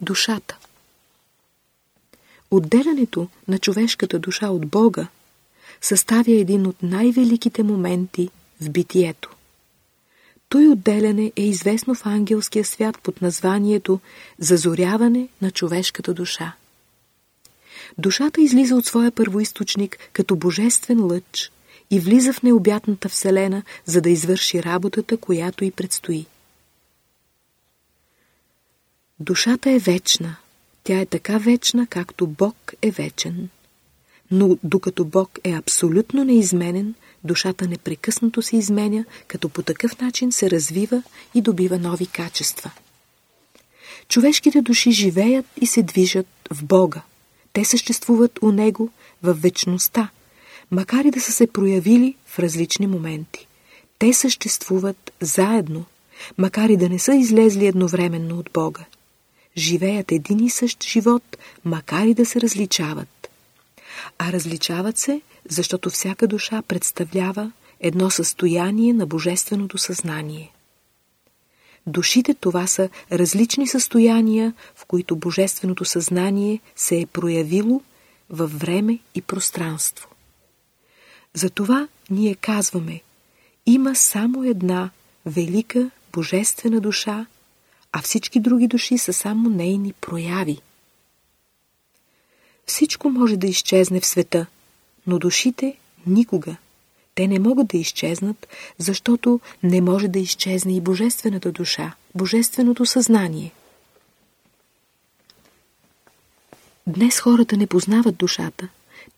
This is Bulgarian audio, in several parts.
душата. Отделянето на човешката душа от Бога съставя един от най-великите моменти в битието. Той отделяне е известно в ангелския свят под названието Зазоряване на човешката душа. Душата излиза от своя първоисточник като божествен лъч и влиза в необятната вселена, за да извърши работата, която й предстои. Душата е вечна. Тя е така вечна, както Бог е вечен. Но докато Бог е абсолютно неизменен, душата непрекъснато се изменя, като по такъв начин се развива и добива нови качества. Човешките души живеят и се движат в Бога. Те съществуват у Него в вечността, макар и да са се проявили в различни моменти. Те съществуват заедно, макар и да не са излезли едновременно от Бога. Живеят един и същ живот, макар и да се различават. А различават се, защото всяка душа представлява едно състояние на божественото съзнание. Душите това са различни състояния, в които божественото съзнание се е проявило във време и пространство. Затова ние казваме, има само една велика божествена душа, а всички други души са само нейни прояви. Всичко може да изчезне в света, но душите никога. Те не могат да изчезнат, защото не може да изчезне и божествената душа, божественото съзнание. Днес хората не познават душата.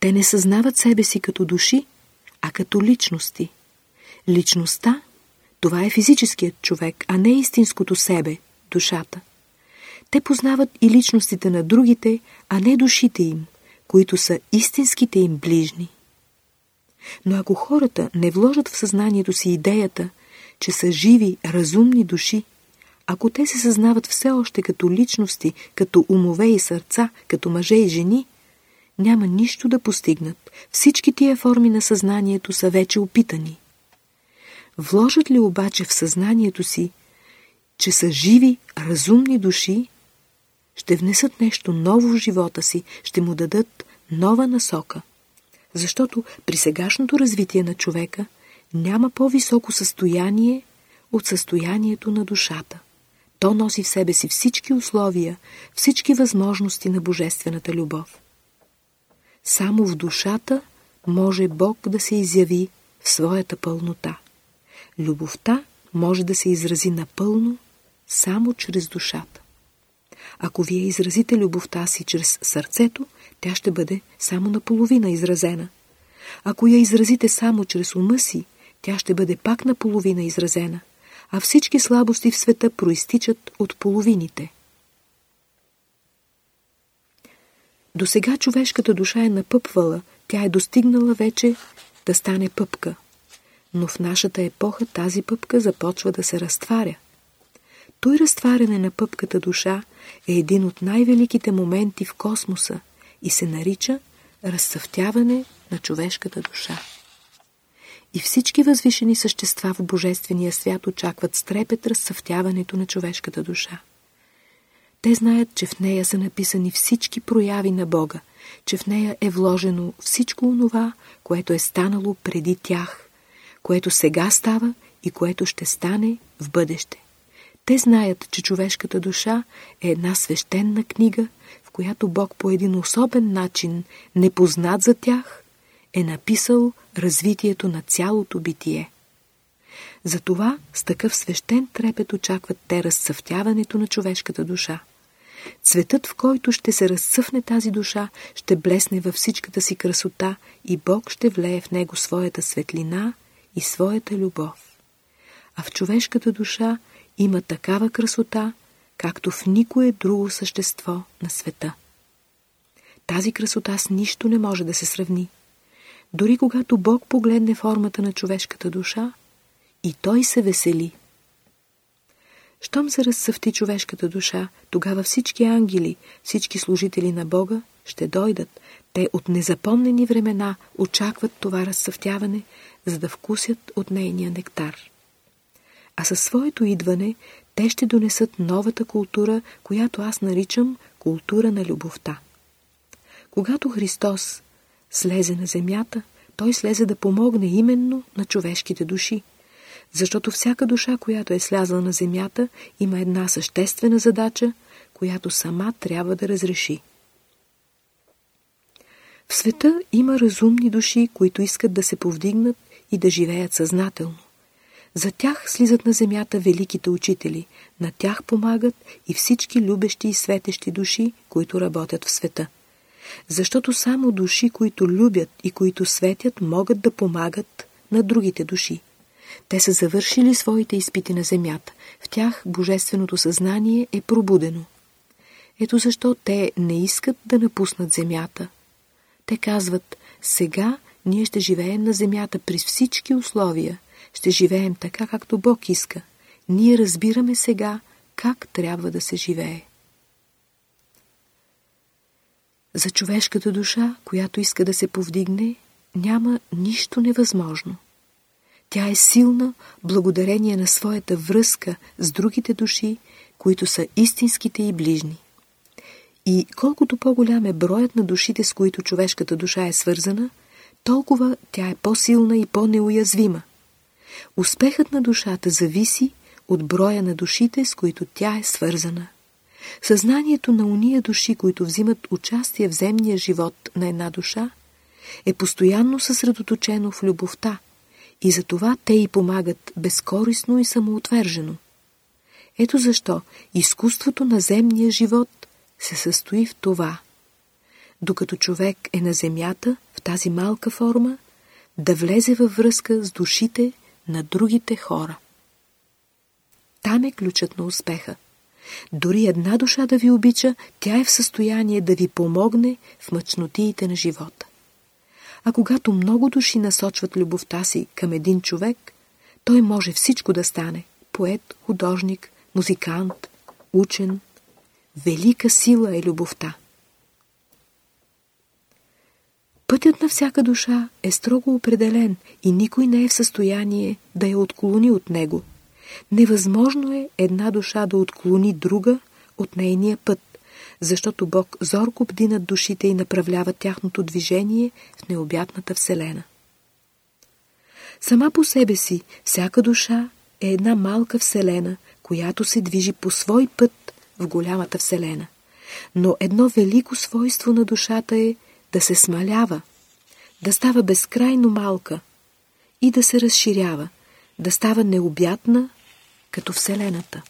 Те не съзнават себе си като души, а като личности. Личността – това е физическият човек, а не истинското себе, душата. Те познават и личностите на другите, а не душите им, които са истинските им ближни. Но ако хората не вложат в съзнанието си идеята, че са живи, разумни души, ако те се съзнават все още като личности, като умове и сърца, като мъже и жени, няма нищо да постигнат. Всички тия форми на съзнанието са вече опитани. Вложат ли обаче в съзнанието си, че са живи, разумни души, ще внесат нещо ново в живота си, ще му дадат нова насока. Защото при сегашното развитие на човека няма по-високо състояние от състоянието на душата. То носи в себе си всички условия, всички възможности на божествената любов. Само в душата може Бог да се изяви в своята пълнота. Любовта може да се изрази напълно само чрез душата. Ако вие изразите любовта си чрез сърцето, тя ще бъде само наполовина изразена. Ако я изразите само чрез ума си, тя ще бъде пак наполовина изразена, а всички слабости в света проистичат от половините. До сега човешката душа е напъпвала, тя е достигнала вече да стане пъпка. Но в нашата епоха тази пъпка започва да се разтваря. Той разтваряне на пъпката душа е един от най-великите моменти в космоса и се нарича разсъвтяване на човешката душа. И всички възвишени същества в Божествения свят очакват с трепет разсъвтяването на човешката душа. Те знаят, че в нея са написани всички прояви на Бога, че в нея е вложено всичко онова, което е станало преди тях, което сега става и което ще стане в бъдеще. Те знаят, че човешката душа е една свещена книга, в която Бог по един особен начин, непознат за тях, е написал развитието на цялото битие. Затова с такъв свещен трепет очакват те разцъфтяването на човешката душа. Цветът, в който ще се разцъфне тази душа, ще блесне във всичката си красота и Бог ще влее в него своята светлина и своята любов. А в човешката душа има такава красота, както в никое друго същество на света. Тази красота с нищо не може да се сравни. Дори когато Бог погледне формата на човешката душа, и Той се весели. Щом се разсъвти човешката душа, тогава всички ангели, всички служители на Бога ще дойдат. Те от незапомнени времена очакват това разсъвтяване, за да вкусят от нейния нектар. А със своето идване те ще донесат новата култура, която аз наричам култура на любовта. Когато Христос слезе на земята, той слезе да помогне именно на човешките души. Защото всяка душа, която е слязла на земята, има една съществена задача, която сама трябва да разреши. В света има разумни души, които искат да се повдигнат и да живеят съзнателно. За тях слизат на земята великите учители, на тях помагат и всички любещи и светещи души, които работят в света. Защото само души, които любят и които светят, могат да помагат на другите души. Те са завършили своите изпити на земята. В тях божественото съзнание е пробудено. Ето защо те не искат да напуснат земята. Те казват, сега ние ще живеем на земята при всички условия. Ще живеем така, както Бог иска. Ние разбираме сега как трябва да се живее. За човешката душа, която иска да се повдигне, няма нищо невъзможно. Тя е силна благодарение на своята връзка с другите души, които са истинските и ближни. И колкото по-голям е броят на душите, с които човешката душа е свързана, толкова тя е по-силна и по-неуязвима. Успехът на душата зависи от броя на душите, с които тя е свързана. Съзнанието на уния души, които взимат участие в земния живот на една душа, е постоянно съсредоточено в любовта и затова те й помагат безкорисно и самоотвержено. Ето защо изкуството на земния живот се състои в това. Докато човек е на земята, в тази малка форма, да влезе във връзка с душите на другите хора. Там е ключът на успеха. Дори една душа да ви обича, тя е в състояние да ви помогне в мъчнотиите на живота. А когато много души насочват любовта си към един човек, той може всичко да стане – поет, художник, музикант, учен. Велика сила е любовта. Пътят на всяка душа е строго определен и никой не е в състояние да я отклони от него – Невъзможно е една душа да отклони друга от нейния път, защото Бог зорко бди над душите и направлява тяхното движение в необятната Вселена. Сама по себе си всяка душа е една малка Вселена, която се движи по свой път в голямата Вселена. Но едно велико свойство на душата е да се смалява, да става безкрайно малка и да се разширява, да става необятна като Вселената.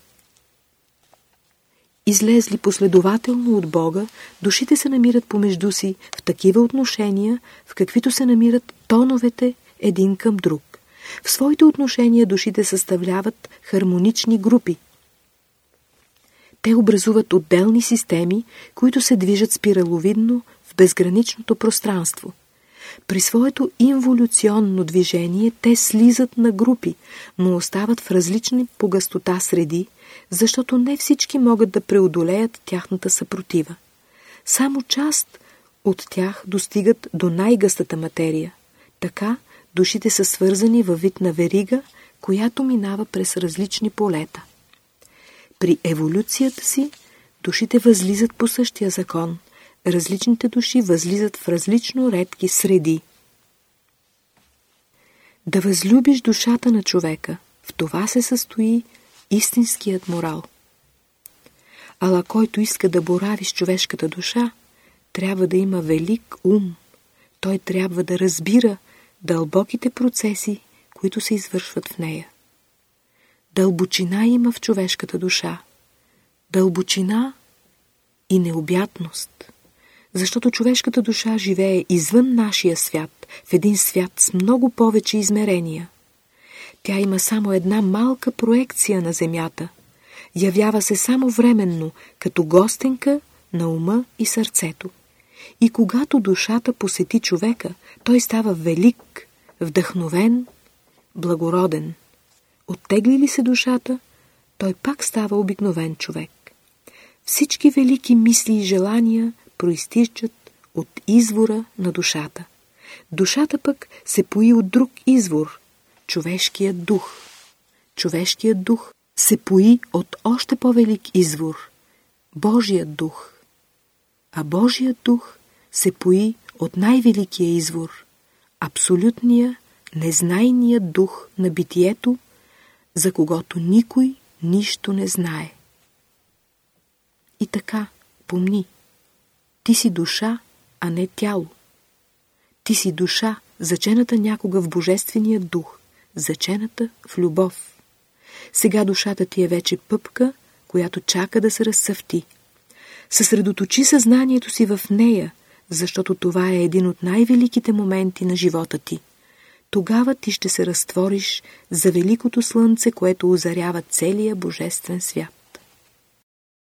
Излезли последователно от Бога, душите се намират помежду си в такива отношения, в каквито се намират тоновете един към друг. В своите отношения душите съставляват хармонични групи. Те образуват отделни системи, които се движат спираловидно в безграничното пространство – при своето инволюционно движение те слизат на групи, но остават в различни по гъстота среди, защото не всички могат да преодолеят тяхната съпротива. Само част от тях достигат до най-гъстата материя. Така душите са свързани във вид на верига, която минава през различни полета. При еволюцията си душите възлизат по същия закон – различните души възлизат в различно редки среди. Да възлюбиш душата на човека, в това се състои истинският морал. Ала който иска да борави с човешката душа, трябва да има велик ум. Той трябва да разбира дълбоките процеси, които се извършват в нея. Дълбочина има в човешката душа. Дълбочина и необятност защото човешката душа живее извън нашия свят, в един свят с много повече измерения. Тя има само една малка проекция на Земята. Явява се само временно, като гостенка на ума и сърцето. И когато душата посети човека, той става велик, вдъхновен, благороден. Оттегли ли се душата, той пак става обикновен човек. Всички велики мисли и желания проистичат от извора на душата. Душата пък се пои от друг извор – човешкият дух. човешкият дух се пои от още по-велик извор – Божият дух. А Божият дух се пои от най-великия извор – абсолютния, незнайния дух на битието, за когото никой нищо не знае. И така, помни, ти си душа, а не тяло. Ти си душа, зачената някога в Божествения дух, зачената в любов. Сега душата ти е вече пъпка, която чака да се разсъвти. Съсредоточи съзнанието си в нея, защото това е един от най-великите моменти на живота ти. Тогава ти ще се разтвориш за великото слънце, което озарява целия божествен свят.